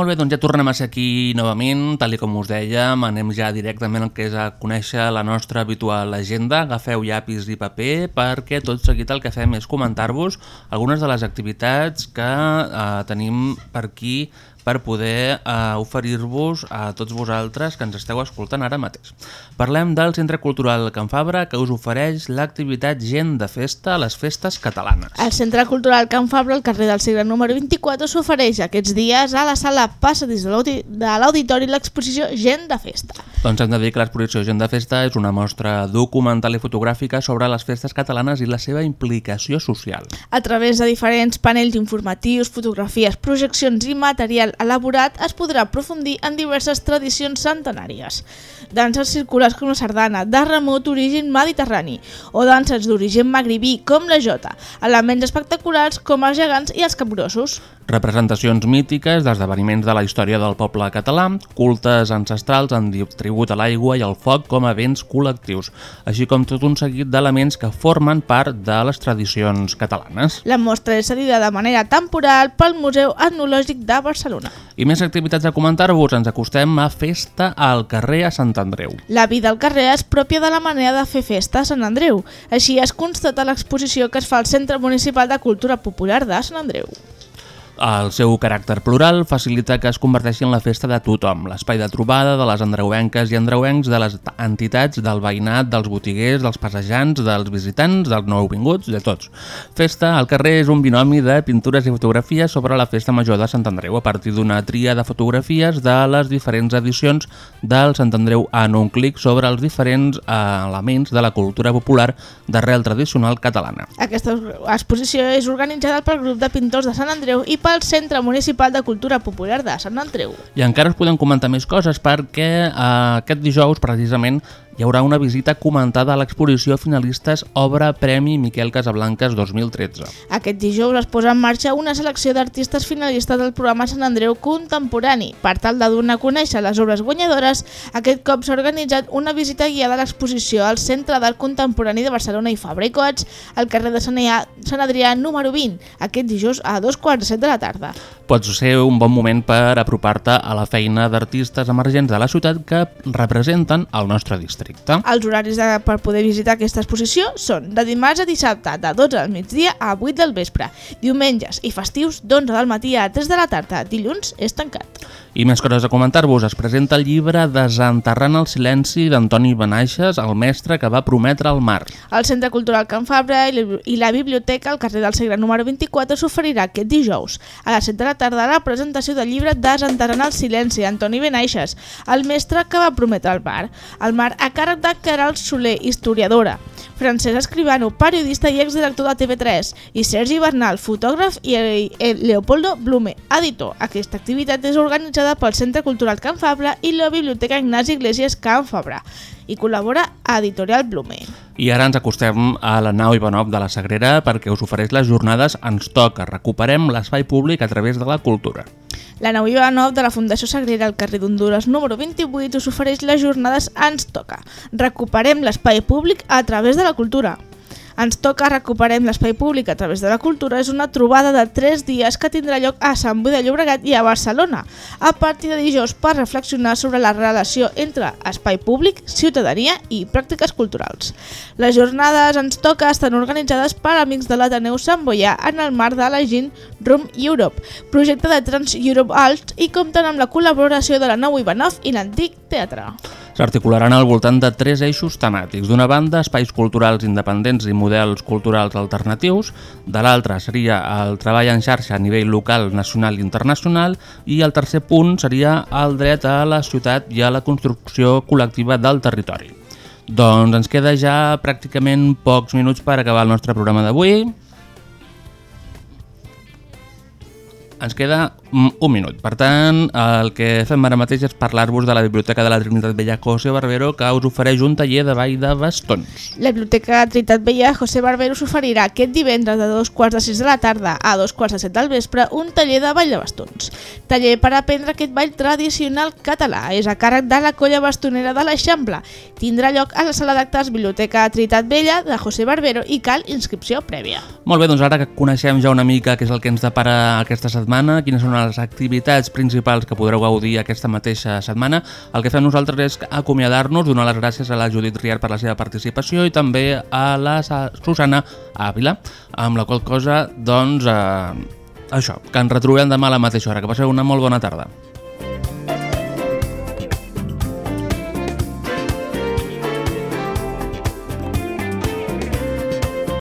Molt bé, doncs ja tornem a ser aquí novament, tal com us dèiem, anem ja directament al que és a conèixer la nostra habitual agenda, agafeu llapis i paper perquè tot seguit el que fem és comentar-vos algunes de les activitats que eh, tenim per aquí per poder eh, oferir-vos a tots vosaltres que ens esteu escoltant ara mateix. Parlem del Centre Cultural Can Fabra que us ofereix l'activitat Gent de Festa a les festes catalanes.
El Centre Cultural Can Fabra, al carrer del Segre número 24, s'ofereix aquests dies a la sala Passadís de l'audi- de l'Auditori l'exposició Gent de Festa.
Doncs hem de dir que l'exposició Gent de Festa és una mostra documental i fotogràfica sobre les festes catalanes i la seva implicació social.
A través de diferents panells informatius, fotografies, projeccions i material elaborat es podrà aprofundir en diverses tradicions centenàries. Danses circulars com la sardana, de remot origen mediterrani, o danses d'origen magribí com la jota, elements espectaculars com els gegants i els capgrossos.
Representacions mítiques d'esdeveniments de la història del poble català, cultes ancestrals en tribut a l'aigua i al foc com a béns col·lectius, així com tot un seguit d'elements que formen part de les tradicions catalanes.
La mostra és cedida de manera temporal pel Museu Etnològic de Barcelona.
I més activitats a comentar-vos, ens acostem a Festa al carrer a Sant Andreu.
La vida al carrer és pròpia de la manera de fer festa a Sant Andreu. Així es constata l'exposició que es fa al Centre Municipal de Cultura Popular de Sant Andreu.
El seu caràcter plural facilita que es converteixi en la festa de tothom, l'espai de trobada de les andreuenques i andreuencs, de les entitats, del veïnat, dels botiguers, dels passejants, dels visitants, dels nouvinguts, de tots. Festa al carrer és un binomi de pintures i fotografies sobre la Festa Major de Sant Andreu a partir d'una tria de fotografies de les diferents edicions del Sant Andreu en un clic sobre els diferents eh, elements de la cultura popular d'arrel tradicional catalana.
Aquesta exposició és organitzada pel grup de pintors de Sant Andreu i pel Centre Municipal de Cultura Popular de Sant Andreu.
I encara us podem comentar més coses perquè eh, aquest dijous precisament hi haurà una visita comentada a l'exposició Finalistes Obra Premi Miquel Casablanques 2013.
Aquest dijous es posa en marxa una selecció d'artistes finalistes del programa Sant Andreu Contemporani. Per tal de donar a conèixer les obres guanyadores, aquest cop s'ha organitzat una visita guiada a l'exposició al Centre d'Art Contemporani de Barcelona i Fabra i Coats, al carrer de Sant Adrià, número 20, aquest dijous a dos quarts de set de la tarda.
Pots ser un bon moment per apropar-te a la feina d'artistes emergents de la ciutat que representen el nostre districte.
Els horaris de, per poder visitar aquesta exposició són de dimarts a dissabte de 12 del migdia a 8 del vespre, diumenges i festius d'11 del matí a 3 de la tarda, dilluns és tancat.
I més coses a comentar-vos. Es presenta el llibre Desenterrant el silenci d'Antoni Benaixes, el mestre que va prometre el mar.
El Centre Cultural Can Fabra i la- Biblioteca al carrer del Segre número 24 s'oferirà aquest dijous a les 7 de la tarda la presentació del llibre Desenterrant el silenci d'Antoni Benaixes, el mestre que va prometre el mar. El mar a càrrec de Caral Soler, historiadora, Francesc Escribano, periodista i exdirector de TV3, i Sergi Bernal, fotògraf i eh, Leopoldo Blume, editor. Aquesta activitat és organitzada pel Centre Cultural Can Fabra i la Biblioteca Ignasi Iglesias Can Fabra i col·labora a Editorial Blume.
I ara ens acostem a la nau Ivanov de la Sagrera perquè us ofereix les jornades Ens toca, recuperem l'espai públic a través de la cultura.
La nau Ivanov de la Fundació Sagrera al carrer d'Honduras número 28 us ofereix les jornades Ens toca. Recuperem l'espai públic a través de la cultura. Ens toca recuperem l'espai públic a través de la cultura és una trobada de 3 dies que tindrà lloc a Sant Boi de Llobregat i a Barcelona a partir de dijous per reflexionar sobre la relació entre espai públic, ciutadania i pràctiques culturals. Les jornades Ens toca estan organitzades per amics de l'Ateneu Sant Boià en el marc de la Gin Room Europe, projecte de Trans Europe Alt i compten amb la col·laboració de la Nou Ivanov i l'Antic Teatre.
S'articularan al voltant de tres eixos temàtics. D'una banda, espais culturals independents i models culturals alternatius. De l'altra seria el treball en xarxa a nivell local, nacional i internacional. I el tercer punt seria el dret a la ciutat i a la construcció col·lectiva del territori. Doncs ens queda ja pràcticament pocs minuts per acabar el nostre programa d'avui. Ens queda un minut. Per tant, el que fem ara mateix és parlar-vos de la Biblioteca de la Trinitat Vella José Barbero que us ofereix un taller de ball de bastons.
La Biblioteca Trinitat Vella José Barbero s'oferirà aquest divendres de dos quarts de sis de la tarda a dos quarts de set del vespre un taller de ball de bastons. Taller per aprendre aquest ball tradicional català. És a càrrec de la colla bastonera de l'Eixample. Tindrà lloc a la sala d'actes Biblioteca Trinitat Vella de José Barbero i cal inscripció prèvia.
Molt bé, doncs ara que coneixem ja una mica què és el que ens depara aquesta setmana, quines són les activitats principals que podreu gaudir aquesta mateixa setmana. El que fem nosaltres és acomiadar-nos, donar les gràcies a la Judit Riar per la seva participació i també a la Sa- Susana Ávila, amb la qual cosa, doncs, eh, això, que ens retrobem demà a la mateixa hora. Que passeu una molt bona tarda.